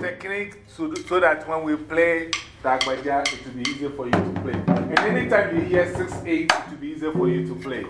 Technique so, so that when we play Dagbaja, it will be easier for you to play. And anytime you hear 6 8, it will be easier for you to play.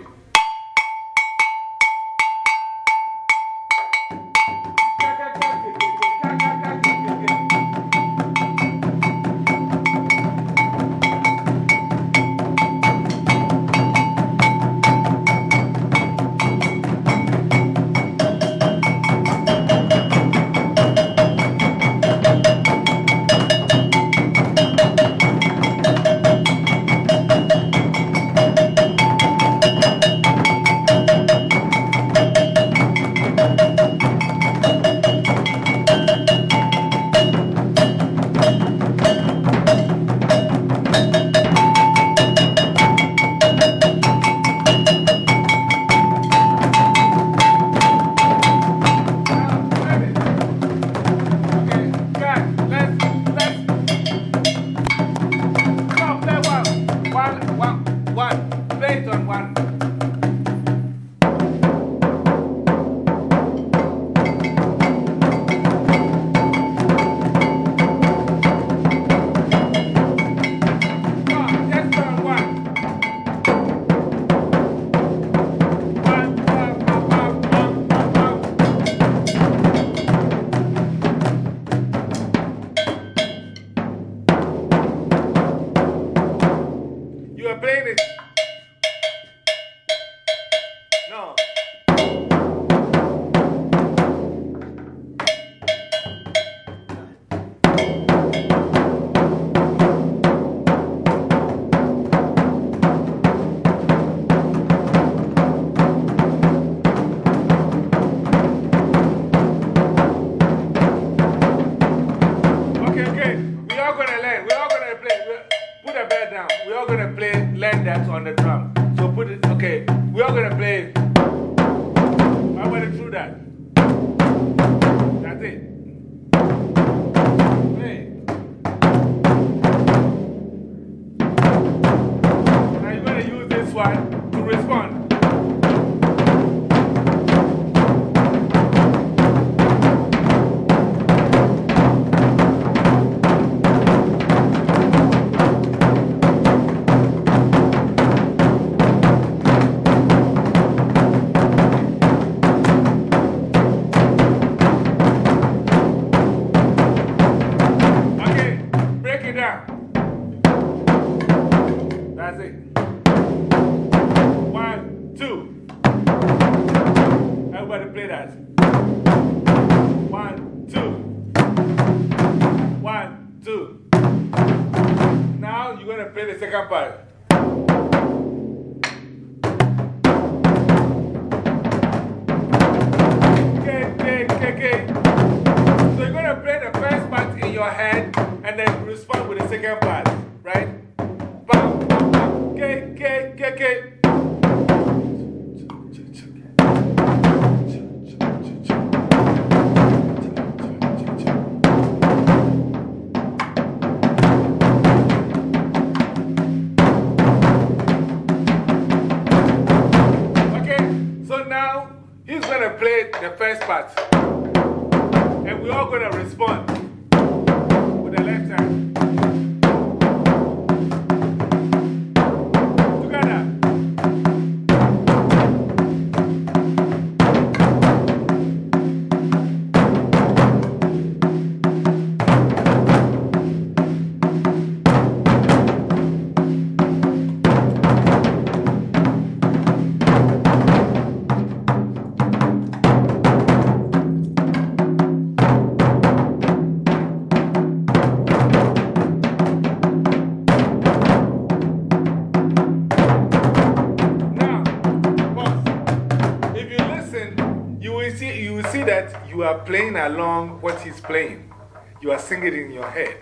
Playing along what he's playing. You are singing in your head.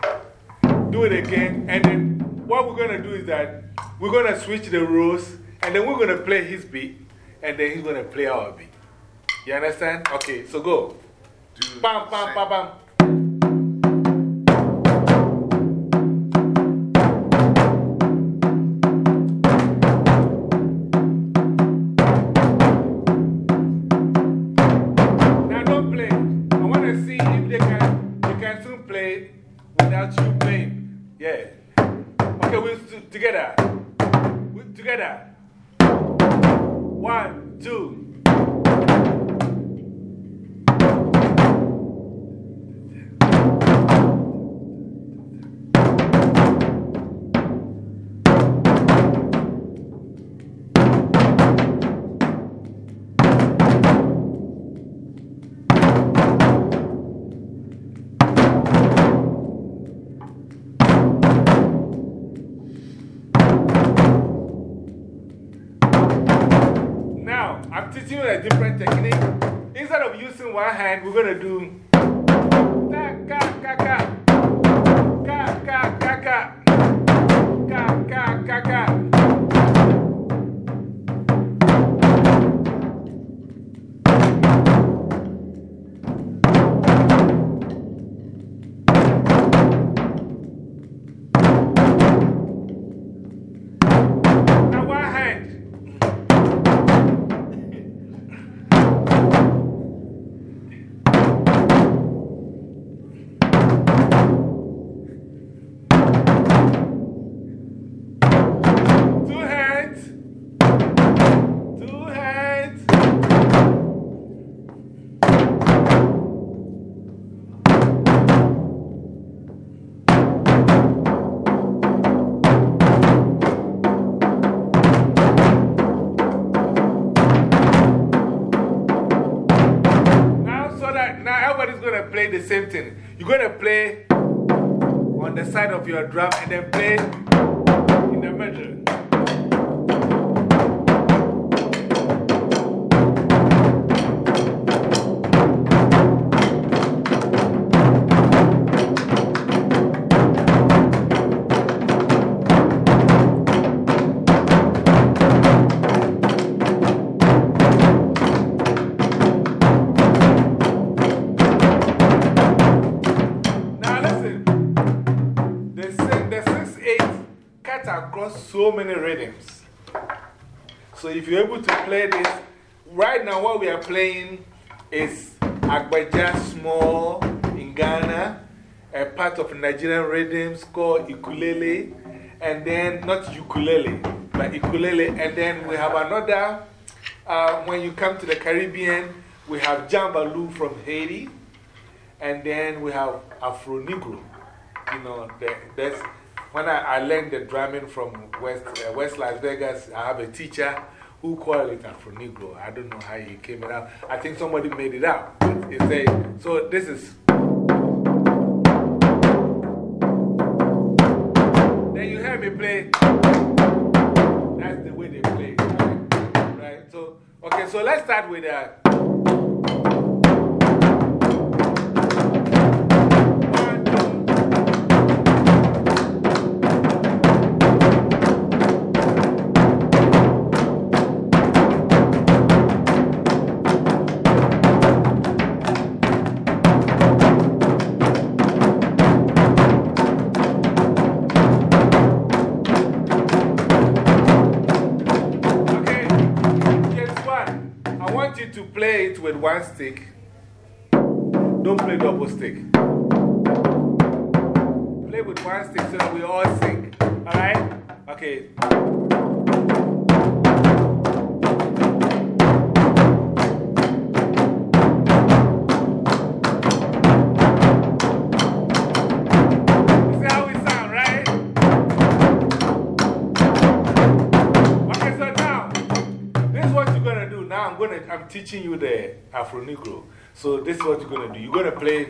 Do it again, and then what we're going to do is that we're going to switch the roles, and then we're going to play his beat, and then he's going to play our beat. You understand? Okay, so go. do. Bam, bam, bam, bam. Together. One, two. Different technique. Instead of using one hand, we're going to do. You're going to play on the side of your drum and then play to play this, right now what we are playing is Agbaja Small in Ghana, a part of Nigerian rhythms called ukulele, and then not ukulele, but ukulele, and then we have another. Uh, when you come to the Caribbean, we have Jambaloo from Haiti. And then we have Afro Negro. You know, that's when I, I learned the drumming from West, uh, West Las Vegas. I have a teacher who called it Afro Negro. I don't know how he came it out. I think somebody made it up. He said, so this is. Then you hear me play. That's the way they play. Right? So, okay, so let's start with that. Stick. Don't play double stick. Play with one stick so that we all sing. Alright? Okay. I'm, teaching you the Afro Negro. So this is what you're going to do. You're going to play.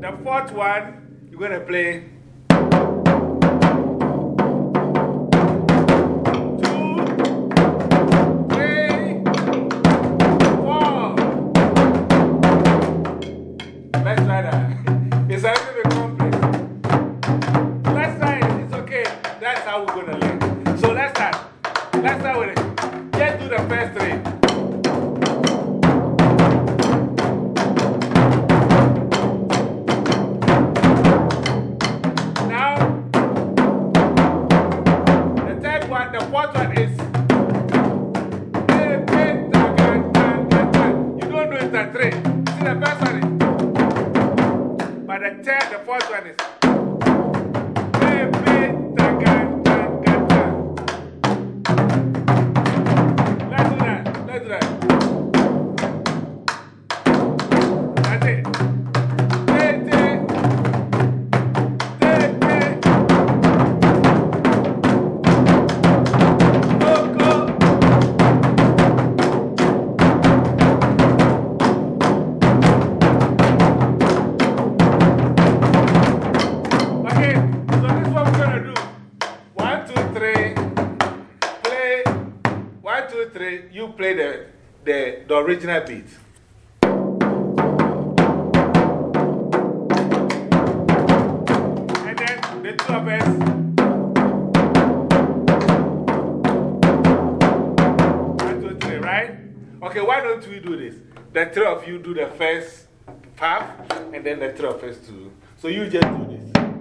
The fourth one, you're going to play. Original beat. And then the three, right? Okay, why don't we do this? The three of you do the first half, and then the three of us do. So you just do this.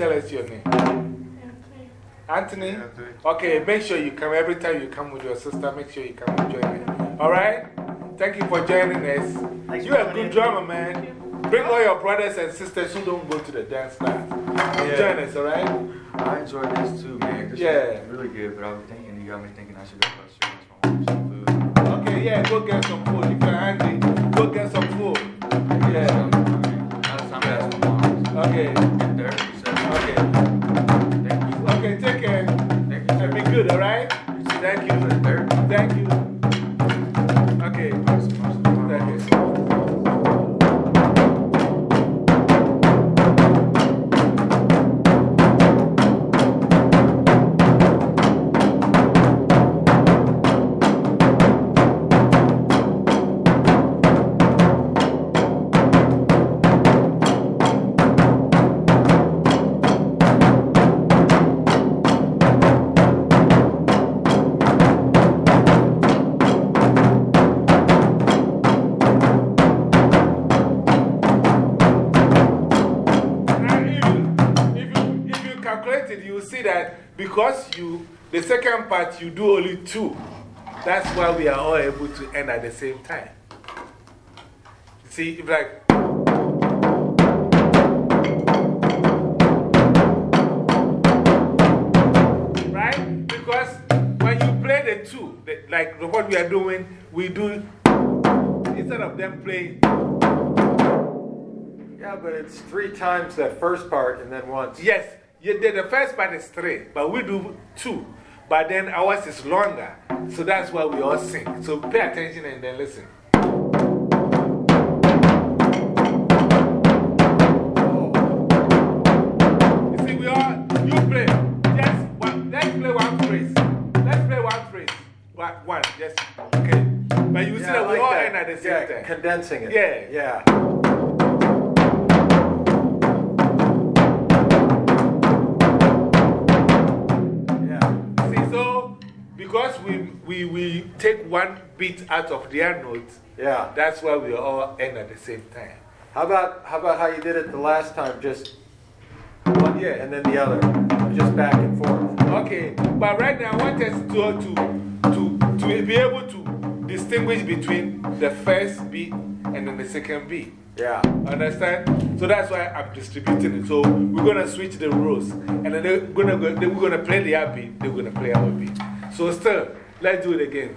Anthony? Anthony? Anthony? Okay, make sure you come. Every time you come with your sister, make sure you come and join me. All right? Thank you for joining us. You're a good drummer, man. Bring all your brothers and sisters who don't go to the dance class. Yeah. Join us, all right? I enjoy this too, man. This yeah. really good, but I was thinking, you got me thinking I should go upstairs some food. Okay, yeah, go get some food. Part, you do only two. That's why we are all able to end at the same time. See, if like. Right? Because when you play the two, the, like what we are doing, we do instead of them playing. Yeah, but it's three times that first part and then once. Yes. Yeah, the, the first part is three, but we do two. But then ours is longer. So that's why we all sing. So pay attention and then listen. Oh. You see, we all, you play. Just one, let's play one phrase. Let's play one phrase. One, one just, okay. But you see that we all end at the same yeah, time. Condensing it. Yeah. Yeah. We we, we take one beat out of their note, yeah. that's why we all end at the same time. How about, how about how you did it the last time? Just one Yeah. and then the other. Just back and forth. Okay, but right now I want us to, to, to, to be able to distinguish between the first beat and then the second beat. Yeah. Understand? So that's why I'm distributing it. So we're going to switch the roles. And then they're gonna go, then we're going to play their beat, they're going to play our beat. So, still, let's do it again.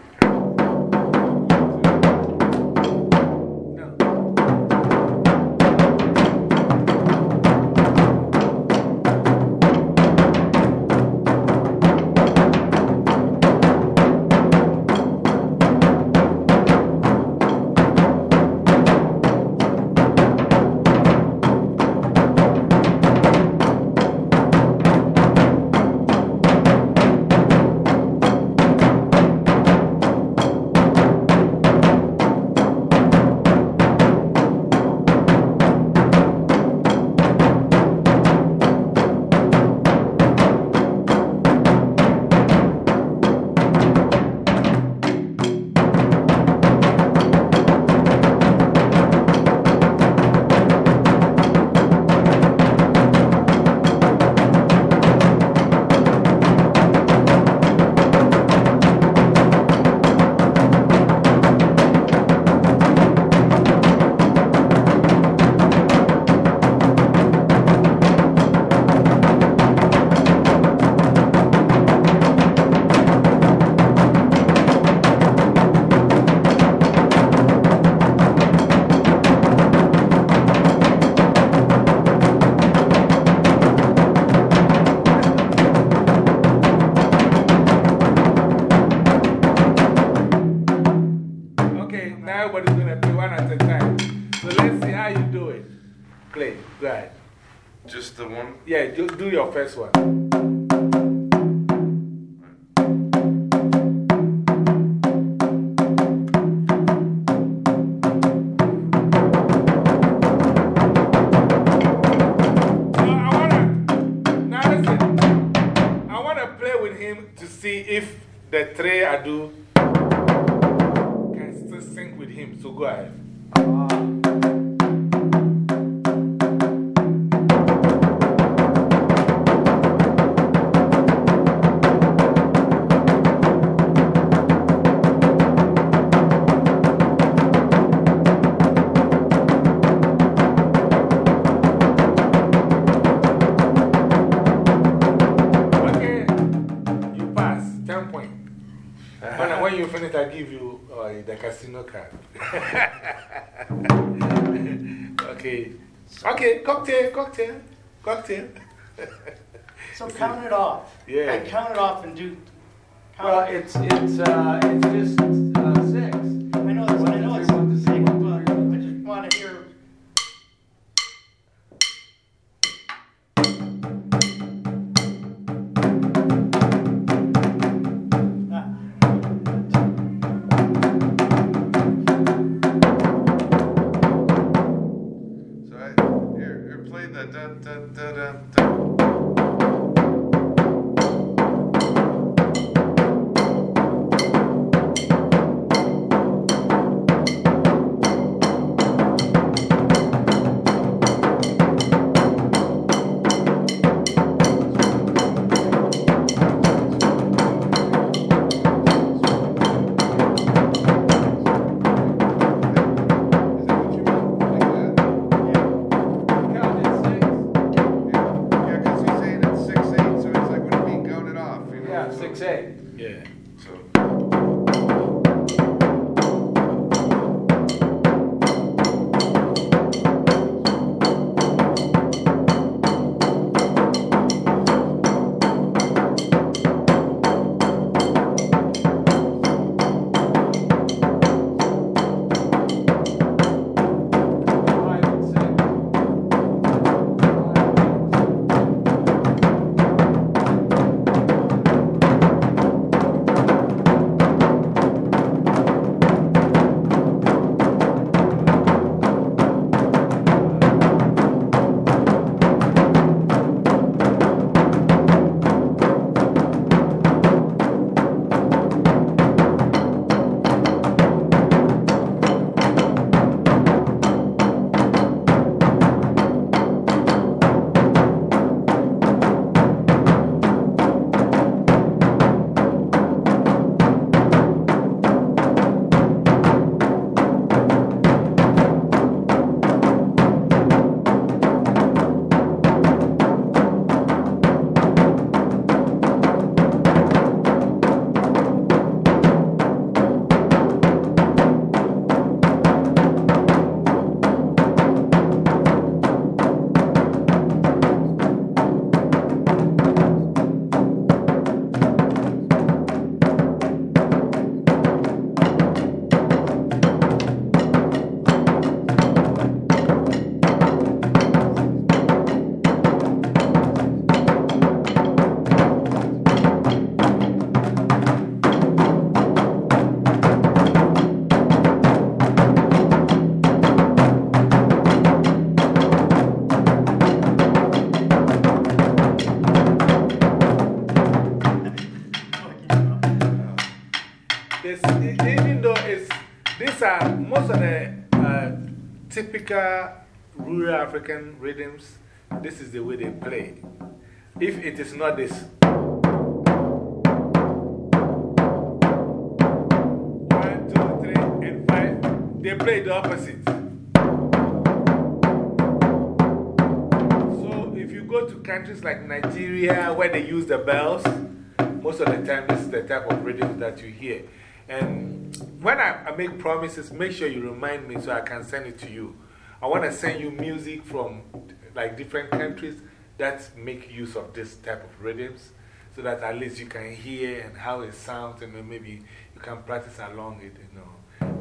African rhythms. This is the way they play. If it is not this, one, two, three, and five, they play the opposite. So if you go to countries like Nigeria where they use the bells, most of the time this is the type of rhythm that you hear. And when I, I make promises, make sure you remind me so I can send it to you. I want to send you music from like different countries that make use of this type of rhythms so that at least you can hear and how it sounds and maybe you can practice along it, you know.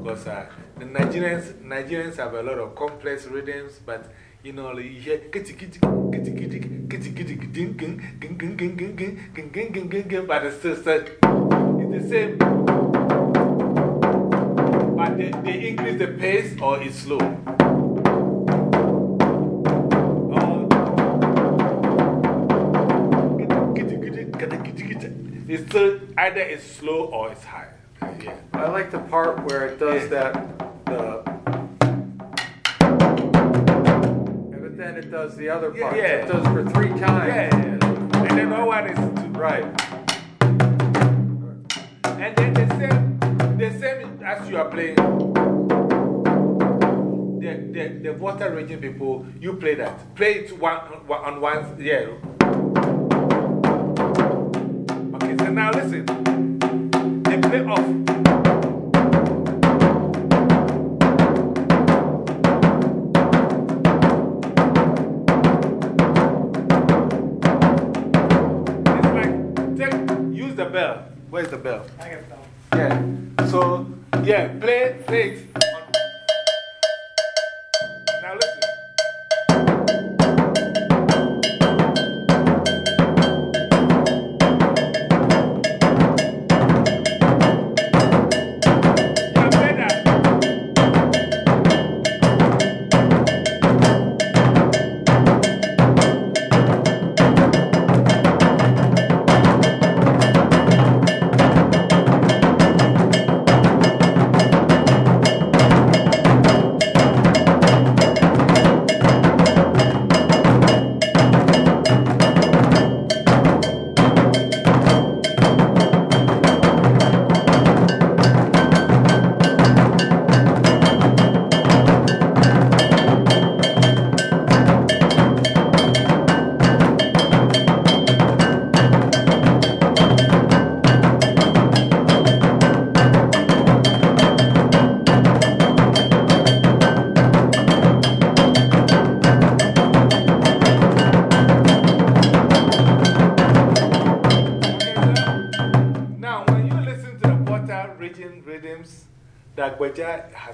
Because uh, the Nigerians, Nigerians have a lot of complex rhythms, but you know, you hear kitty kitty kitty kitty kitty kitty ding ding ding ding ding ding ding ding ding ding ding but it's still it's the same. But they, they increase the pace or it's slow. Still either it's slow or it's high. Yeah. I like the part where it does that, the, but then it does the other part. Yeah. It does for three times. Yeah, yeah. And then no one is two. Right. And then the same, the same as you are playing. The, the, the water region people, you play that. Play it one, one, on one, yeah. off. Now listen. They play off. Use the bell. Where's the bell? I get the bell. Yeah. So, yeah, play, play it.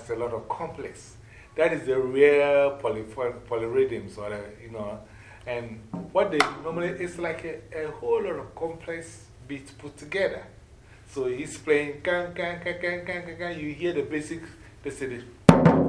Has a lot of complex. That is the rare poly, polyrhythms, or, the, you know, and what they normally, it's like a, a whole lot of complex beats put together. So he's playing, can, can, can, can, can, can, can, you hear the basic, they say this.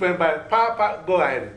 But pa, pa, go ahead.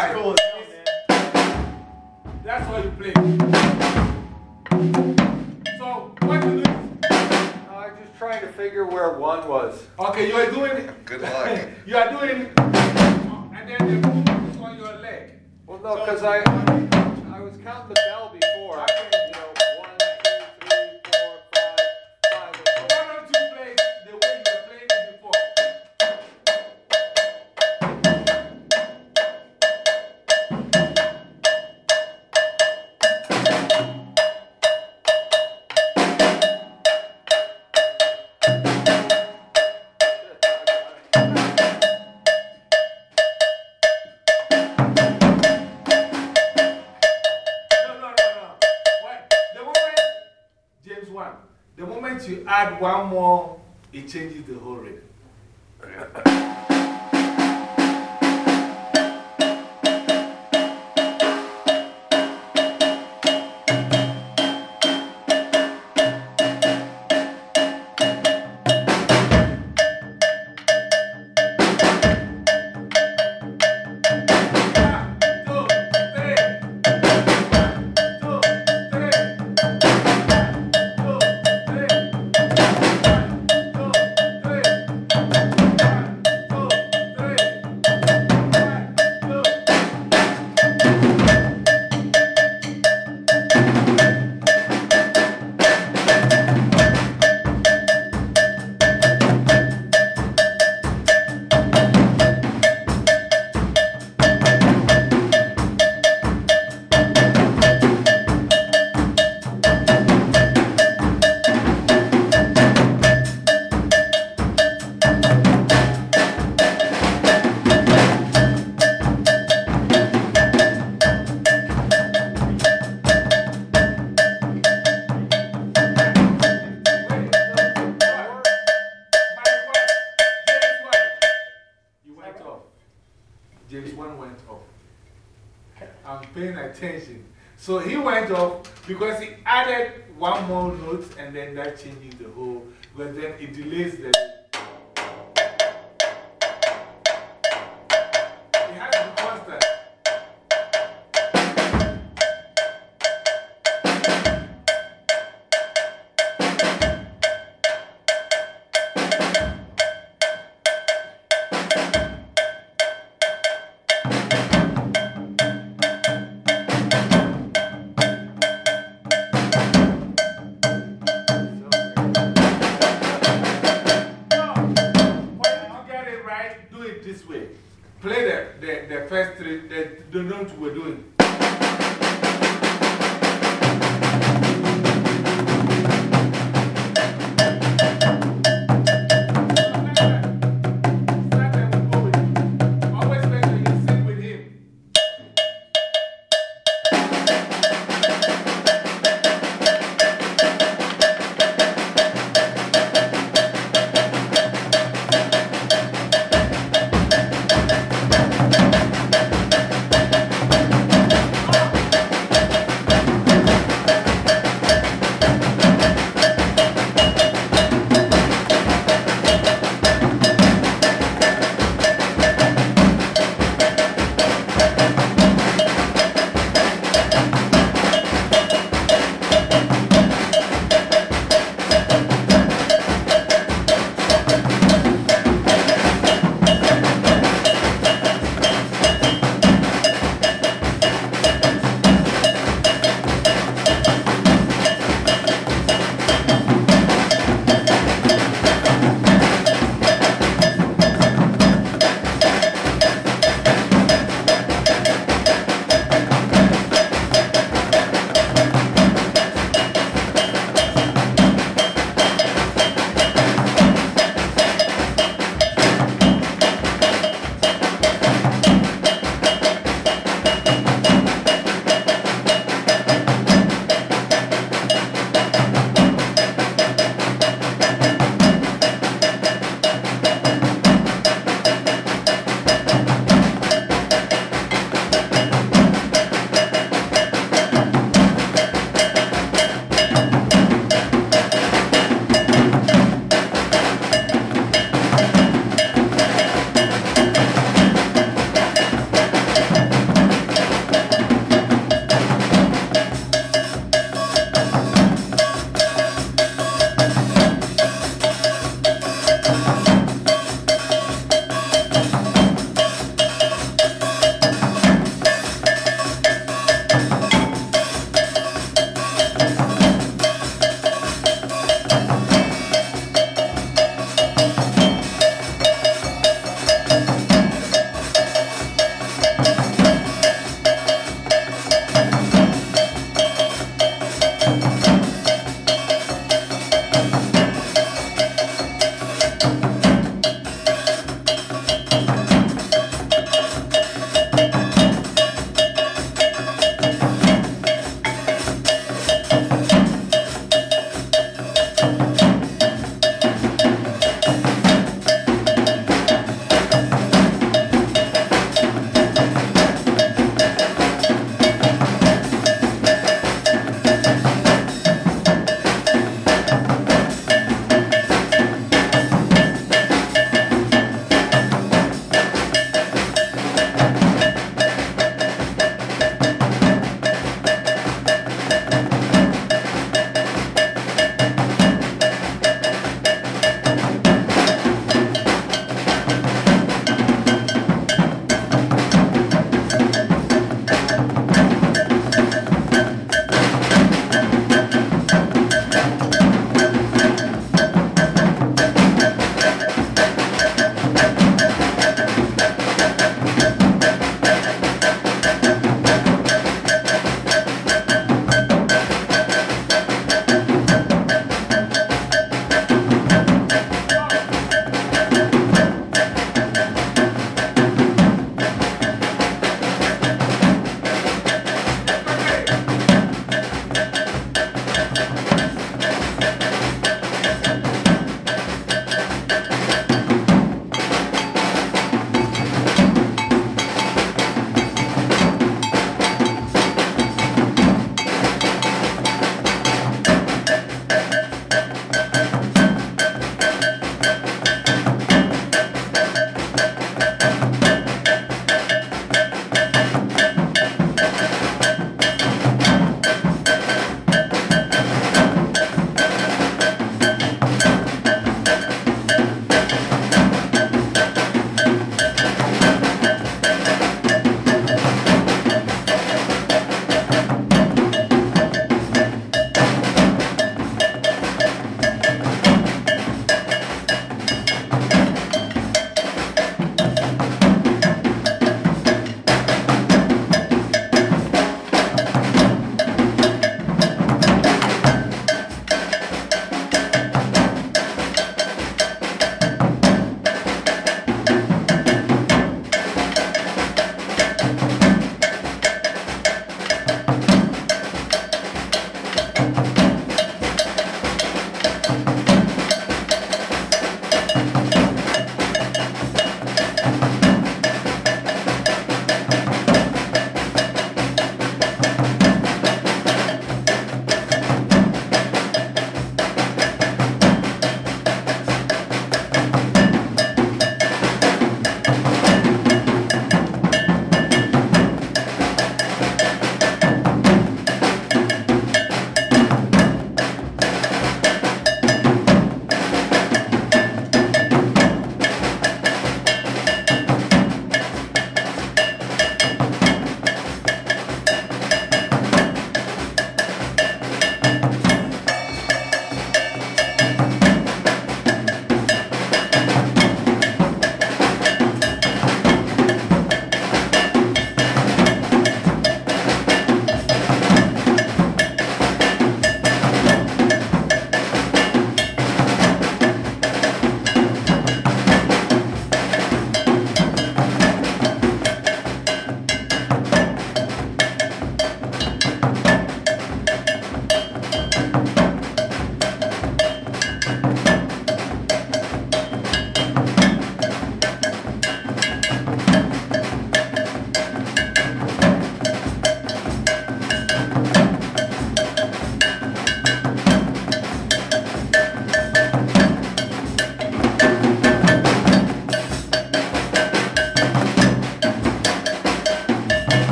Sing. Cool as hell, man. that's all you play. So, what you do? No, I'm just trying to figure where one was. Okay, you are doing. Good luck. you are doing. And then the boom is on your leg. Well, no, because I, I was counting the bell before. I, you know, one more, it changes the whole rhythm. I'm paying attention. So he went off because he added one more note and then that changes the whole, but then it delays the.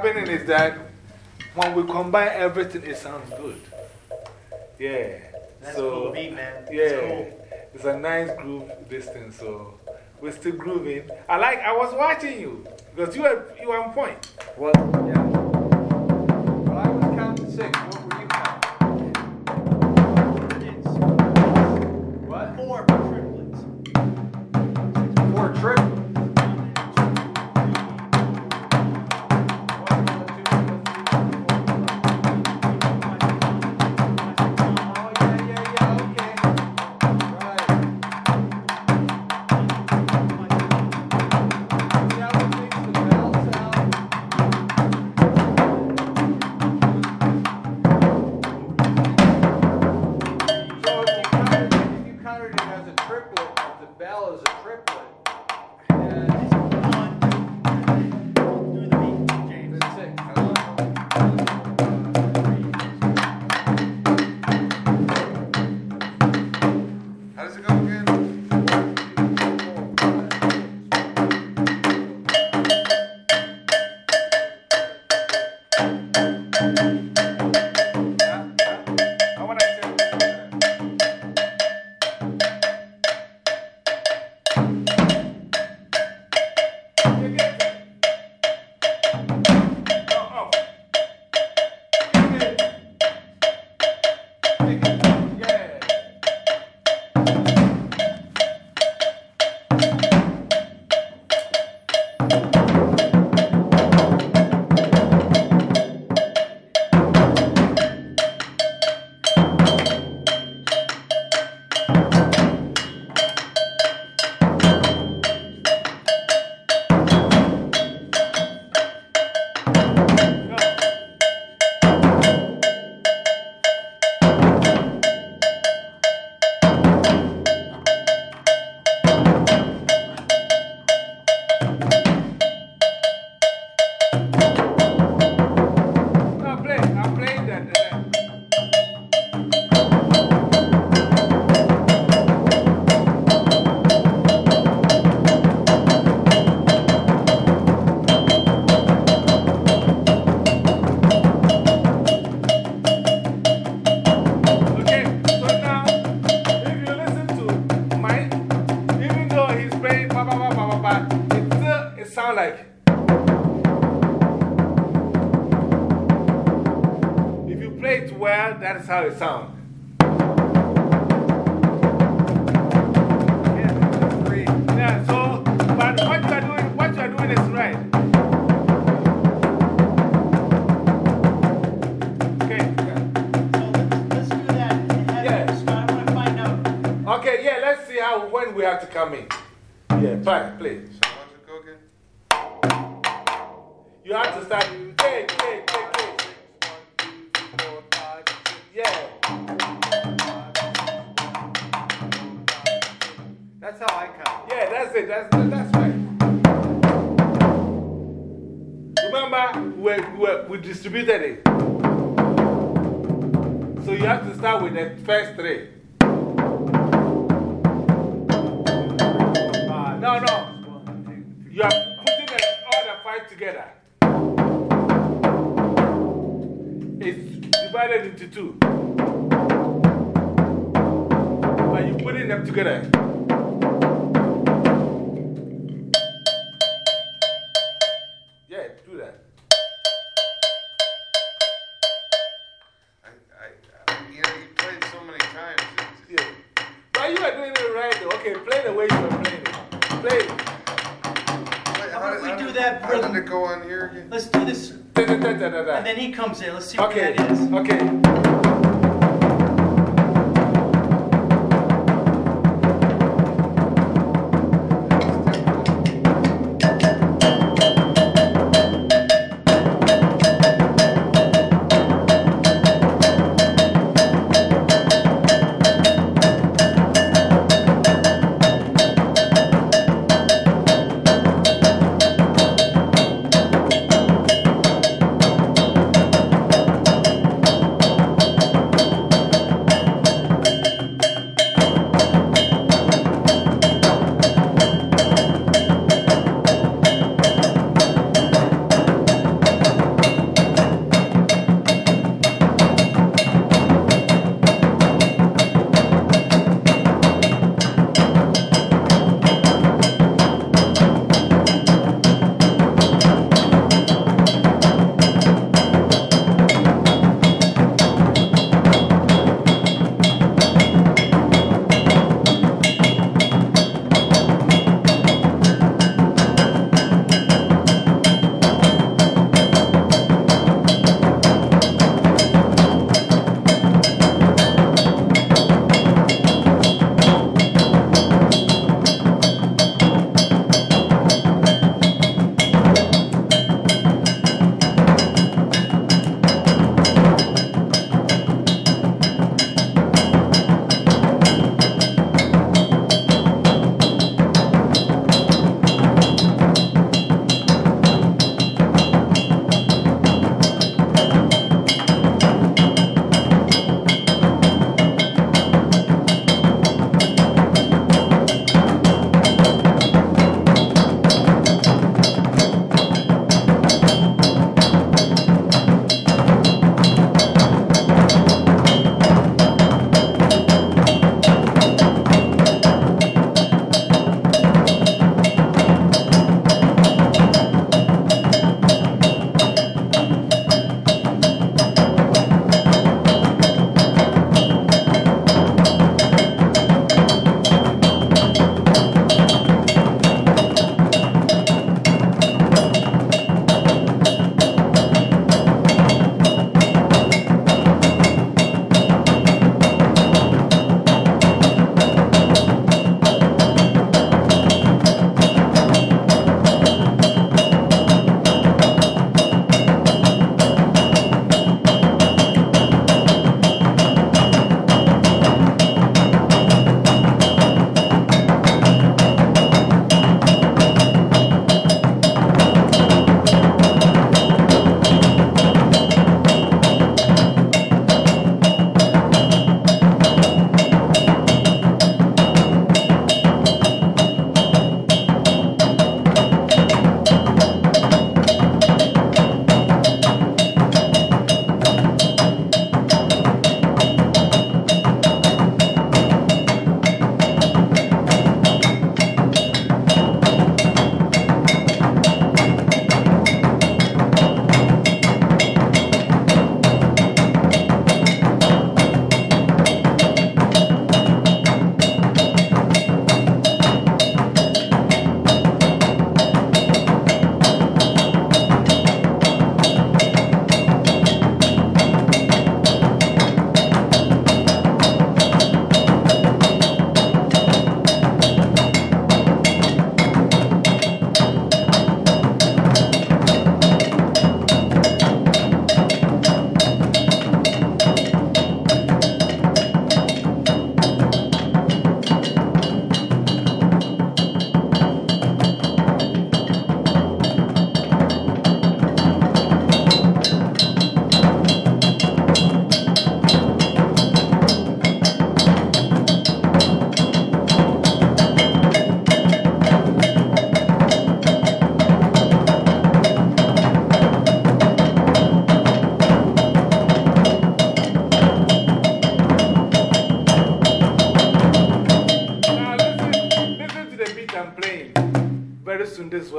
happening is that when we combine everything, it sounds good. Yeah. That's so, cool beat, man. Yeah. It's, cool. it's a nice groove, this thing. So we're still grooving. I like, I was watching you because you were, you were on point. Well, yeah. Well, I was counting six. elas se okay.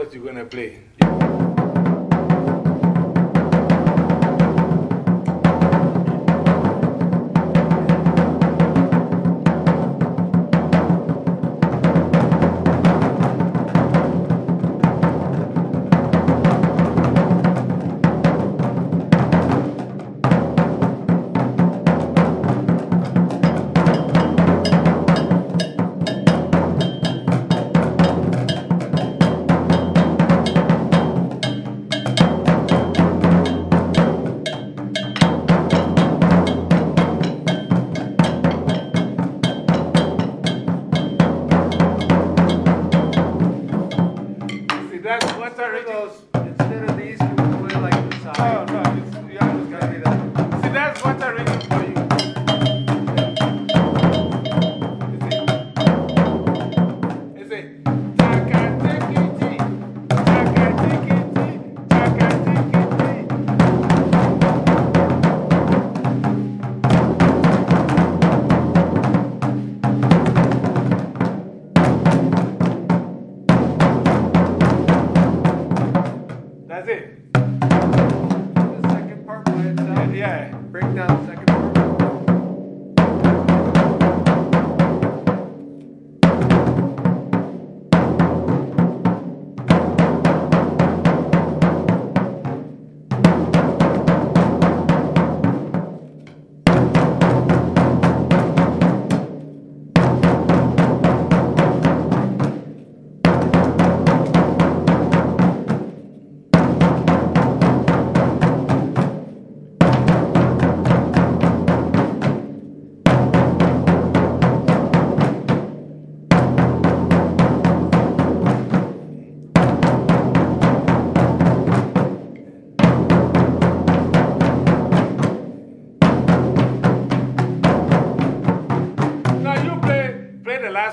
what you're going to play. yeah, break down the second.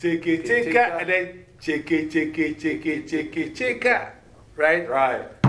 chicka, chicka, and then chicka, chicka, chicka, chicka, chicka. Right? Right.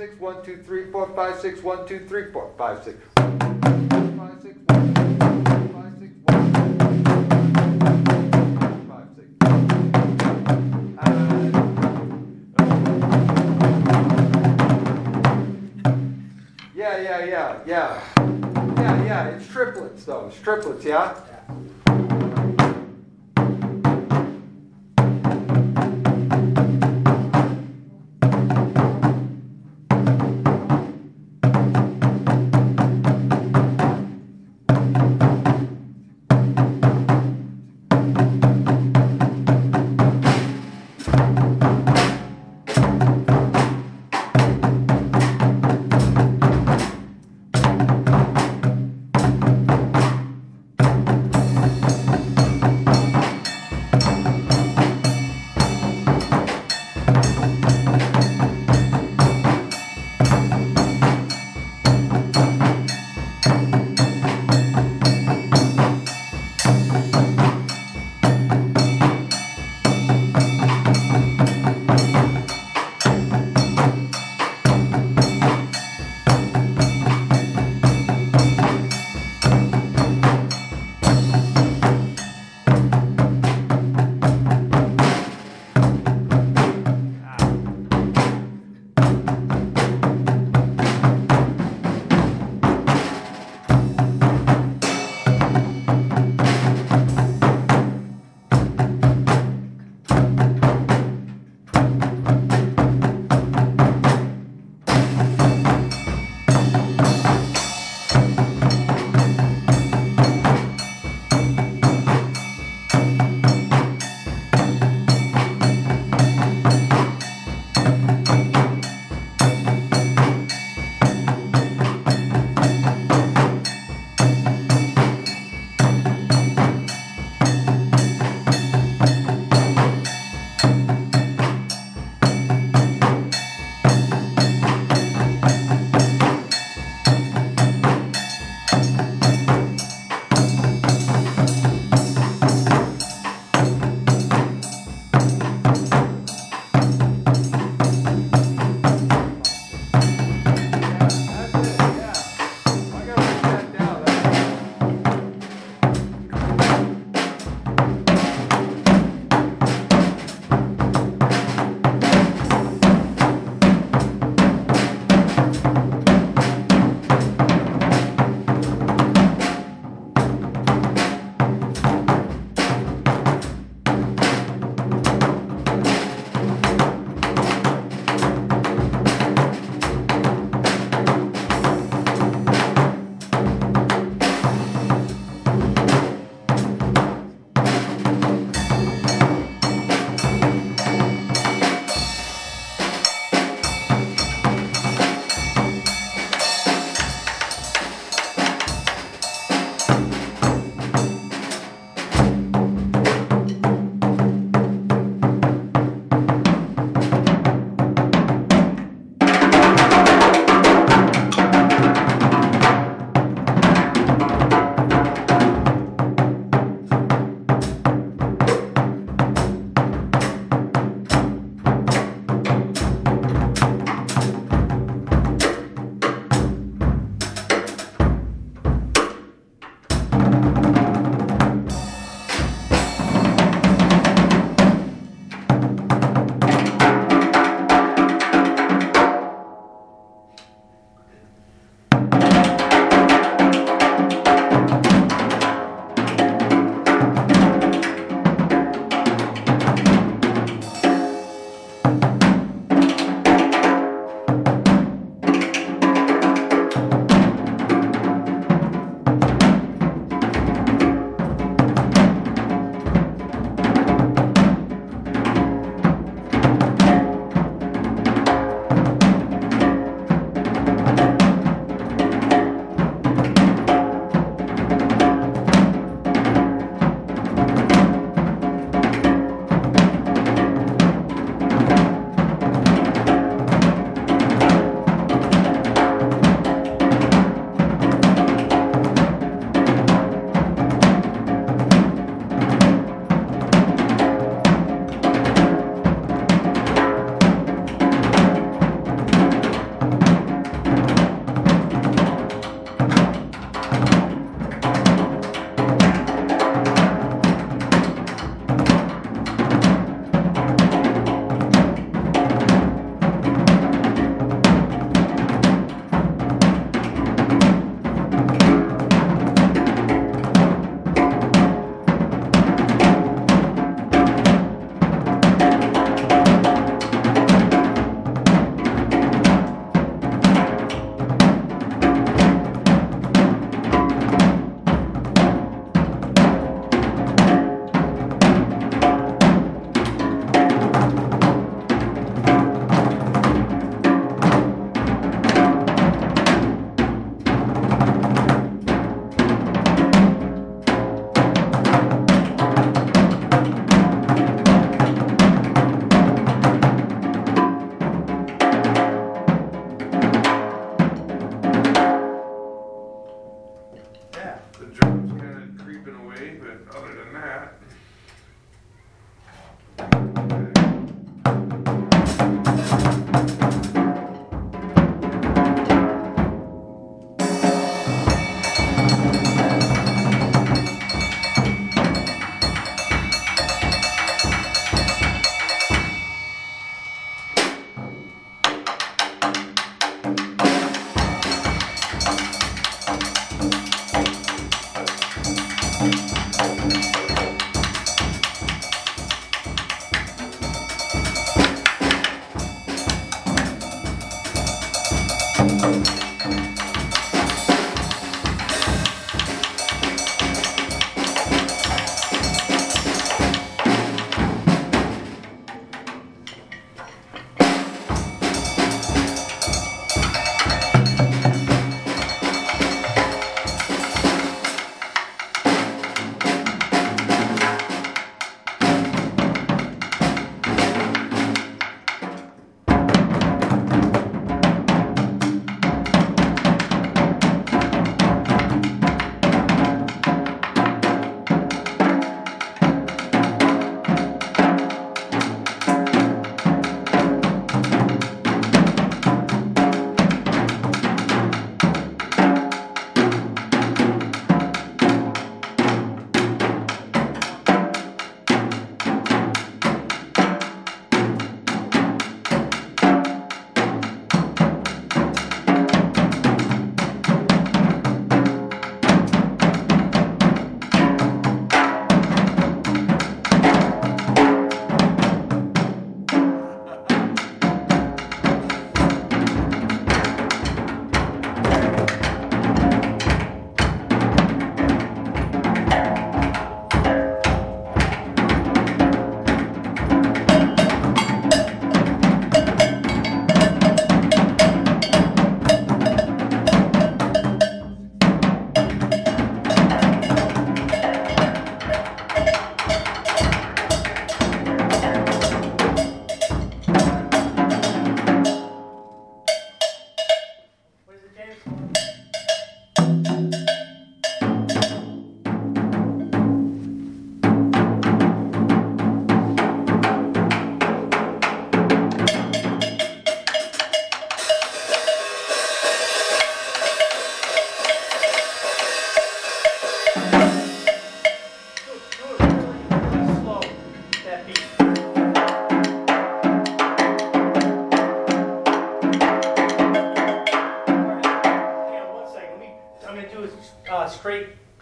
six, one, two, three, four, five, six, one, two, three, four, five, six. Yeah, yeah, yeah, yeah. Yeah, yeah, it's triplets though. It's triplets, yeah?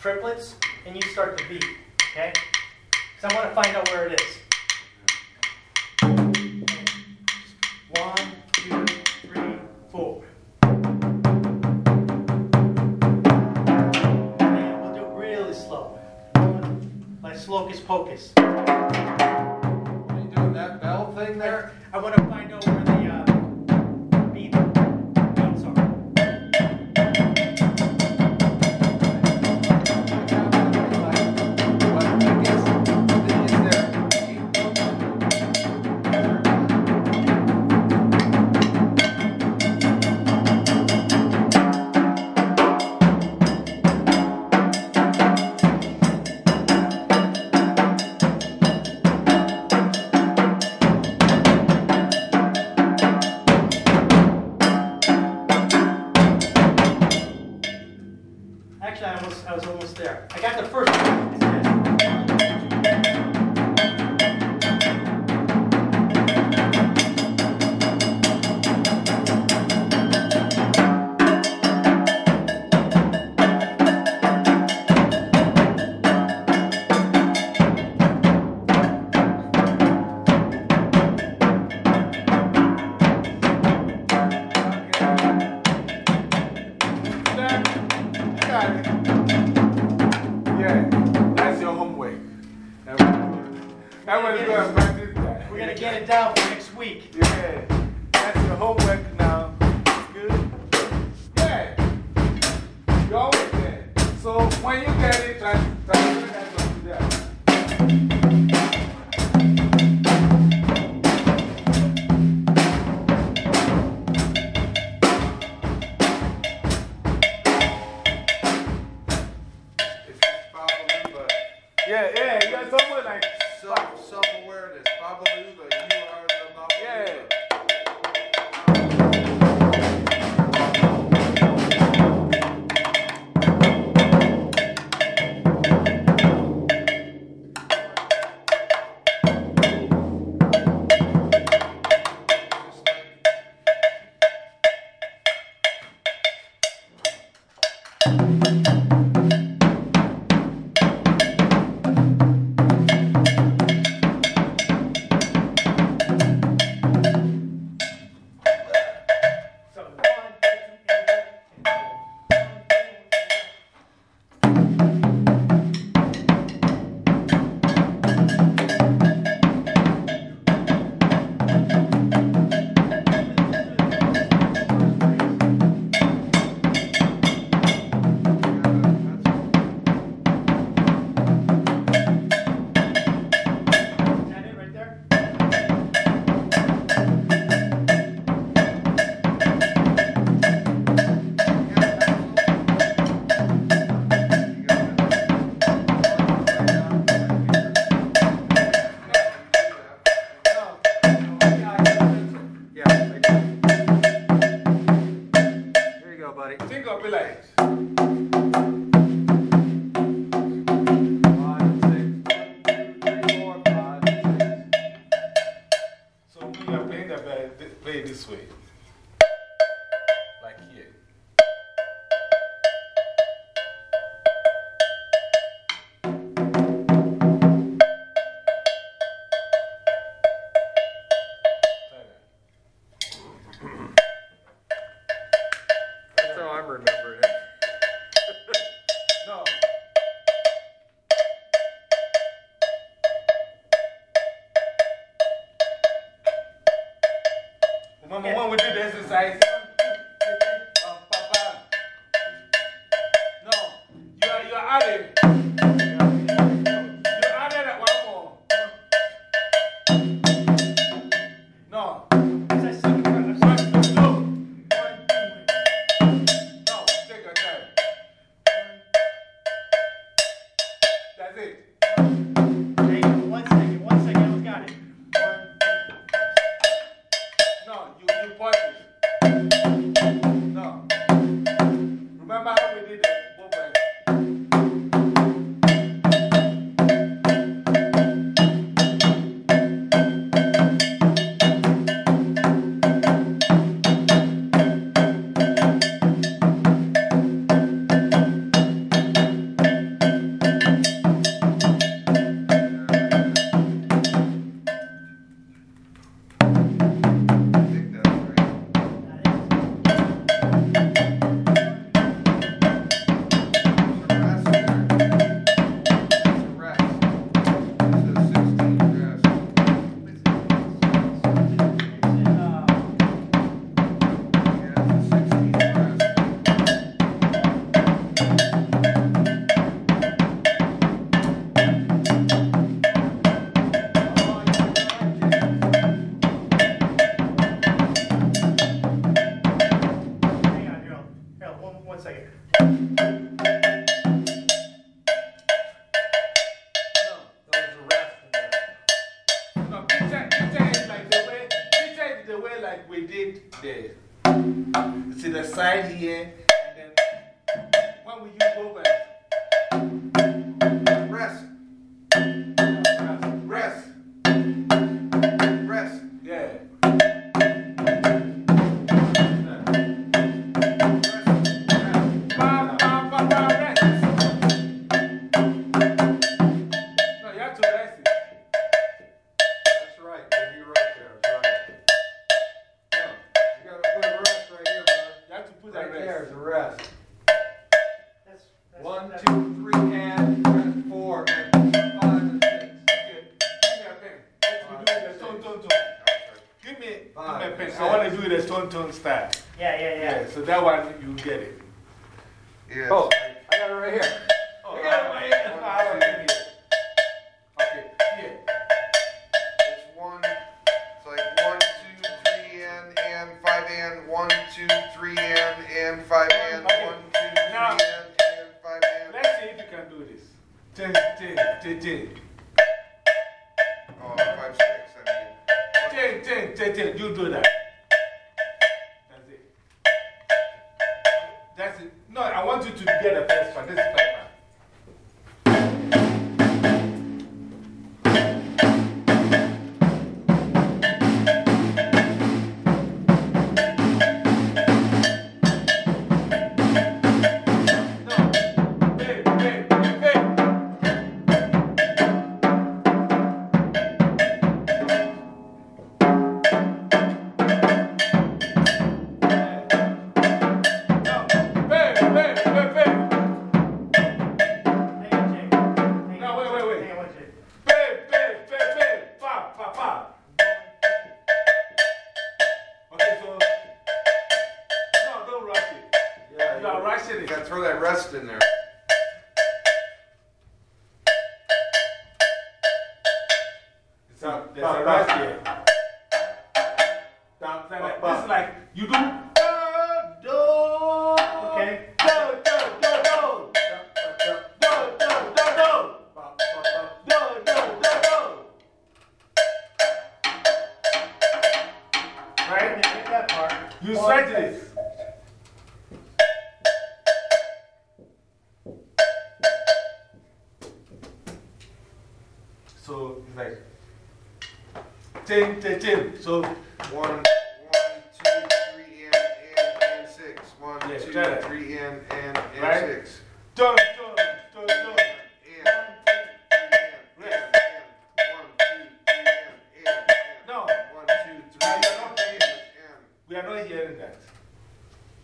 Triplets,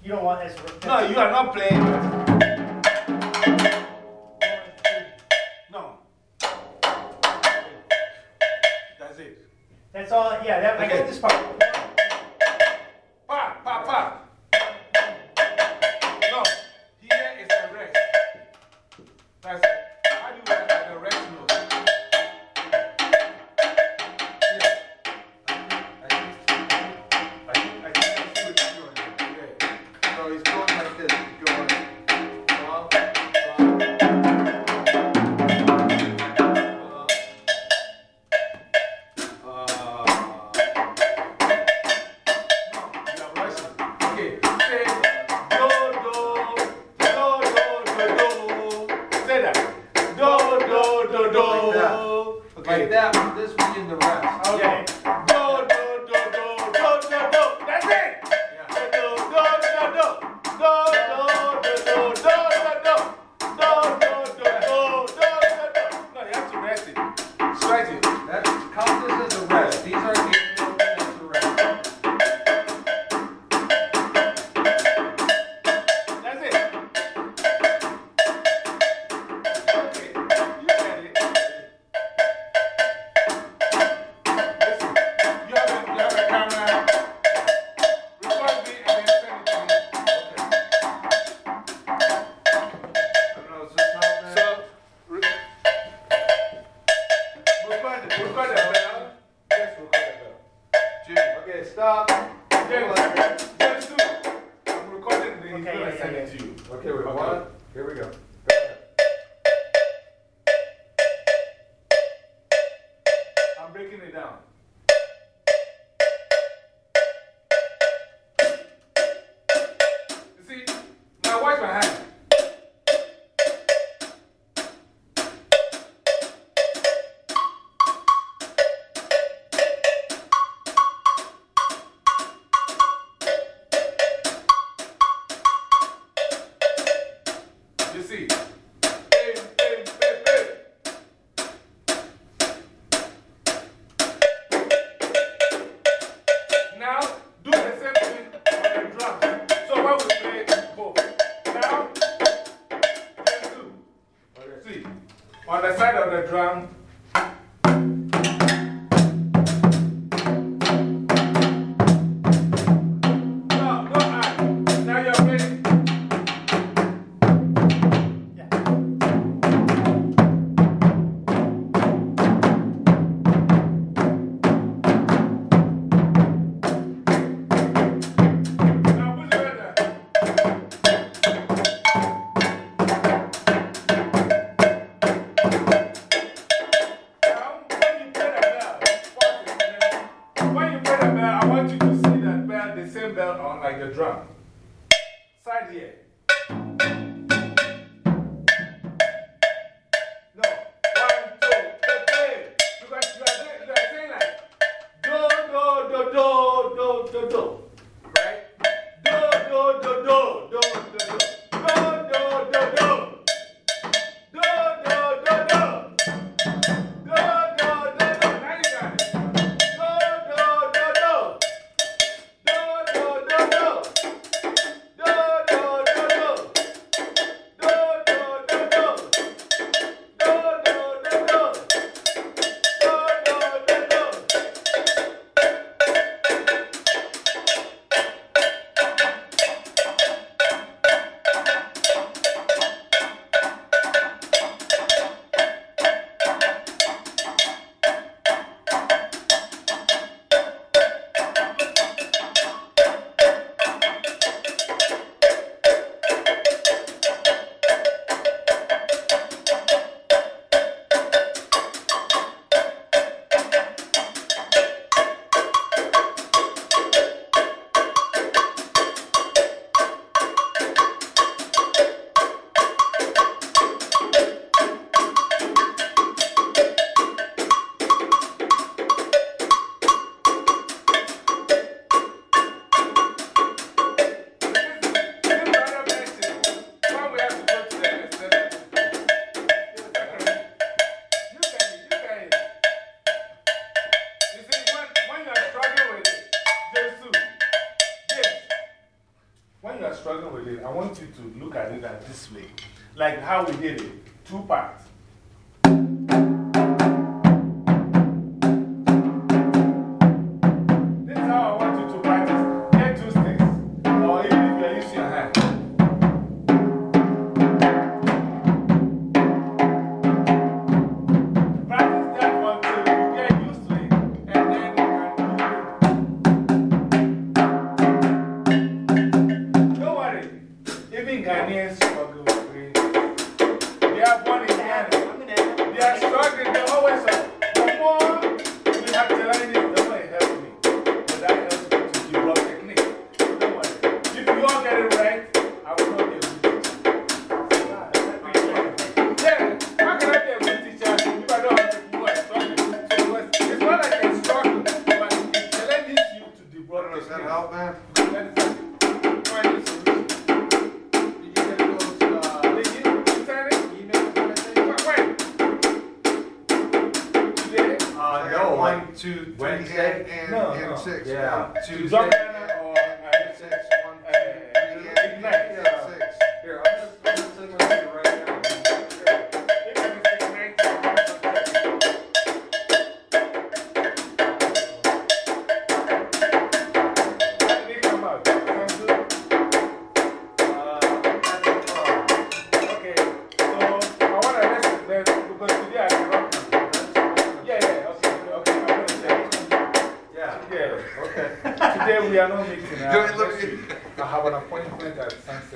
You don't want this. No, you are not playing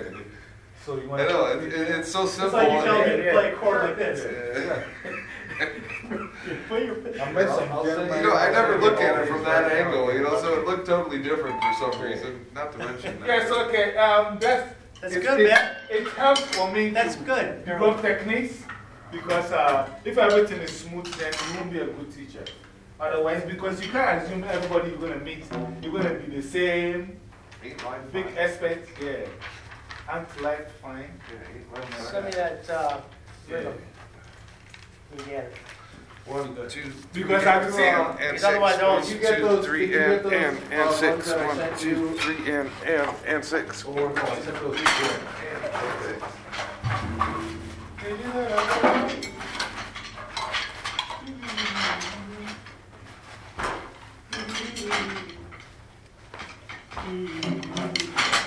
sunset. So you want I know, it, it, it's so simple. It's simple. like you tell me to play a chord like this. Yeah. Put I'm missing I'll send You know, I never look at it from that Always angle, you know, so it looked totally different for some reason, not to mention that. Yes, okay. Um, that's That's it- good, it- man. It helps for me that's to good. develop techniques because uh, if everything is smooth, then you won't be a good teacher. Otherwise, because you can't assume everybody you're going to meet, you're going to be the same, big five. expert. Yeah. Act like fine. Yeah, eight. Send me that uh, rhythm. You get it. One, two, three, Because I've seen- and, and Because six. otherwise I don't- One, You get two, those- three, did you and, get those, and, uh, and ones six. that I One, sent two, you? three, and, and, and six. No, I sent those to you. Can you hear that?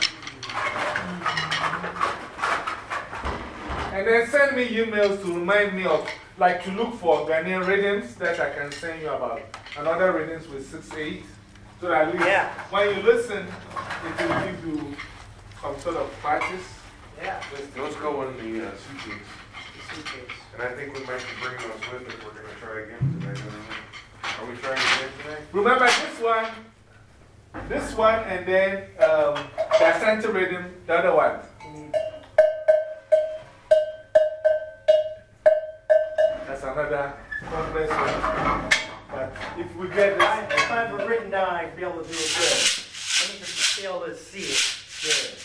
And then send me emails to remind me of, like to look for Ghanaian readings that I can send you about. Another rhythms with 6 8. So that at least Yeah. when you listen, it will give you some sort of practice. Yeah. Those go in the uh, suitcase, the suitcase. and I think we might be bringing those with if we're gonna try again today. Are we trying again today? Remember this one, this one, and then um, the Asante rhythm, the other one. That's another complex one. But if we get If I- this, if I have it written down, I'd be able to do it good. I need to be able to see it. Good.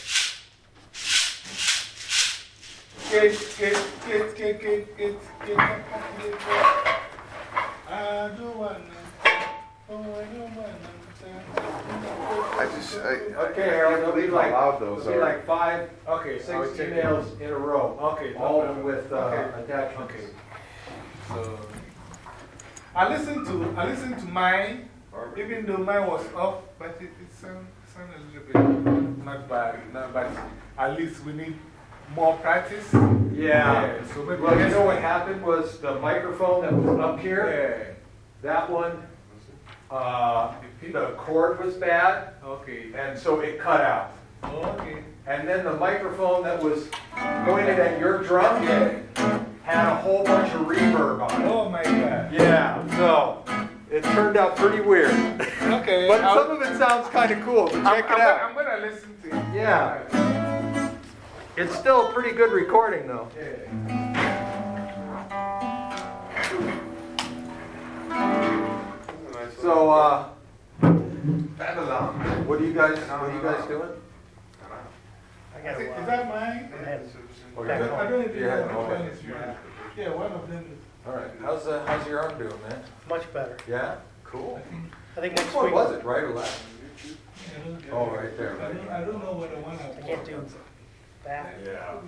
get, get, get, get, get, get, get, I don't wanna, oh, I don't wanna. I just, I. Okay, Harold, there'll be like, those be are. like five, Okay, six I will check it. emails in a row. Okay, no All problem. with uh, Okay. attachments. Okay. So, I listened to, I listened to mine, even though mine was off, but it, it sounded sound a little bit not bad, not bad. At least we need more practice. Yeah. so maybe Well, you know what happened was the microphone that was up here, Yeah. that one, uh, the cord was bad, Okay. and so it cut out. Okay. And then the microphone that was pointed at your drum Yeah. had a whole bunch of reverb on it. Oh my God. Yeah, so it turned out pretty weird. Okay. But I'll- some of it sounds kind of cool, so check I'm it out. I'm gonna listen to it. Yeah. It's still a pretty good recording, though. Yeah. So, uh, Babylon. what are you guys, what are you guys doing? I I got think, is that mine? I had- Oh, I don't, don't know heading one is mine. Yeah, one of them is. All right, how's, uh, how's your arm doing, man? Much better. Yeah? Cool. I think Which next one was it, right or left? I Oh, right there. I don't, I don't know what the one I I can't do that. Yeah.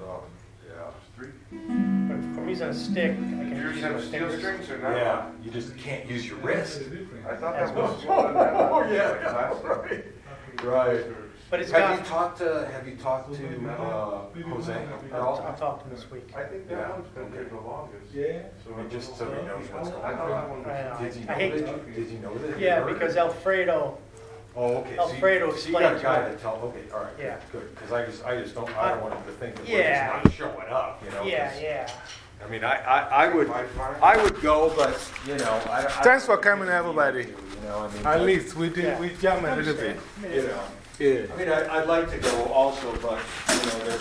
Oh, yeah. Three. But if I'm using a stick, I can Yours use have my steel fingers. strings or not? Yeah, you just can't use your wrist. I thought That's that was. Oh, yeah, yeah, right. Right. But it's Have you got, talked to, have you talked to, uh, Jose at I'll, all? I'll talk to him this week. I think Yeah. one's been there the longest. Yeah. I mean, just so he knows what's going I thought that on. one I was. know. Did you I know hate to. that, did you know that? Yeah, because Alfredo, Oh, okay. so you- Alfredo So you got a explained guy to to tell, okay, all right, Yeah. good, good, because I just, I just don't, I don't want him to think that we're Yeah. just not showing up, you know? yeah, yeah. I mean, I, I, I would, Five, five? I would go, but, you know, I. I- Thanks for coming, everybody. You know, I mean. At but, least we did, Yeah. we jam a little bit. You know, Yeah. I mean, I, I'd like to go also, but, you know, there's